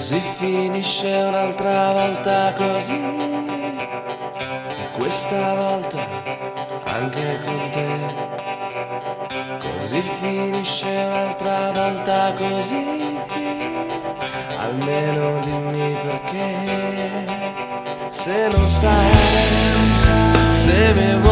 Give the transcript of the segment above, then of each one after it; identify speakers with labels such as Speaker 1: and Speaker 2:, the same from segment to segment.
Speaker 1: Così finisce un'altra volta così e questa volta anche con te. Così finisce un'altra volta così, almeno dimmi perché. Se non sai, se mi vuoi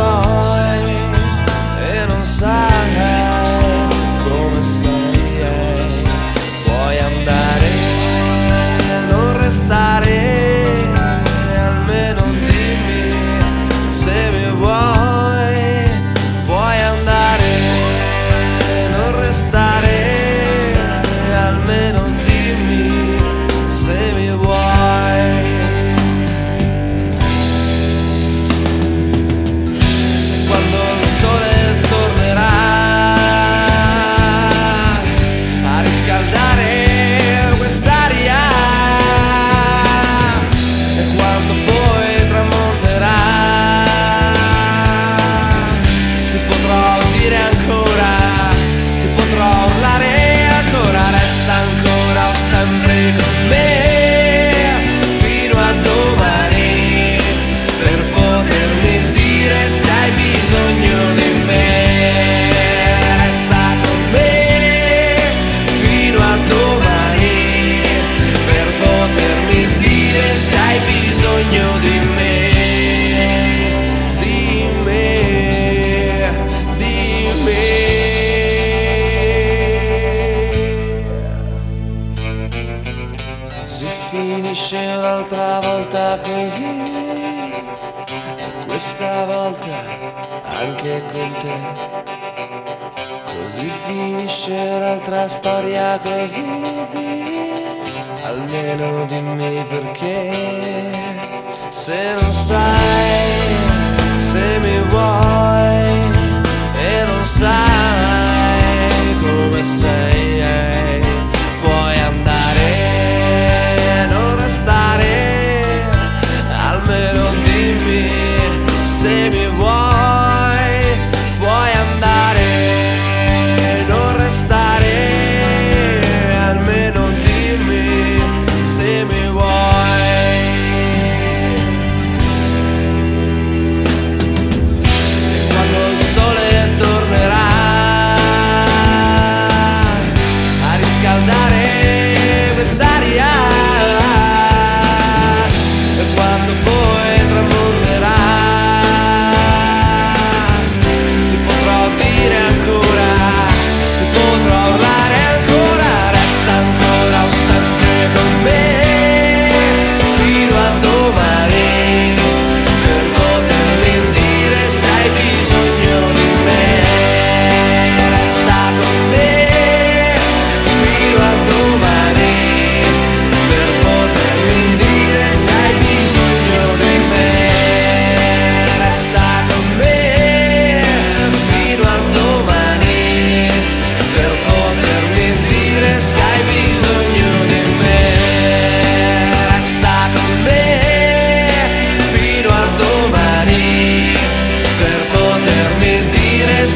Speaker 1: it out cold. Un'altra volta così e questa volta anche con te. Così finisce un'altra storia così, almeno dimmi perché, se non sai save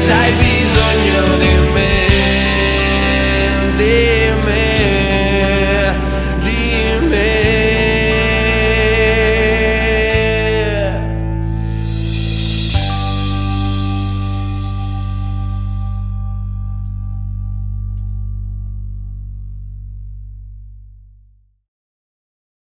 Speaker 1: inside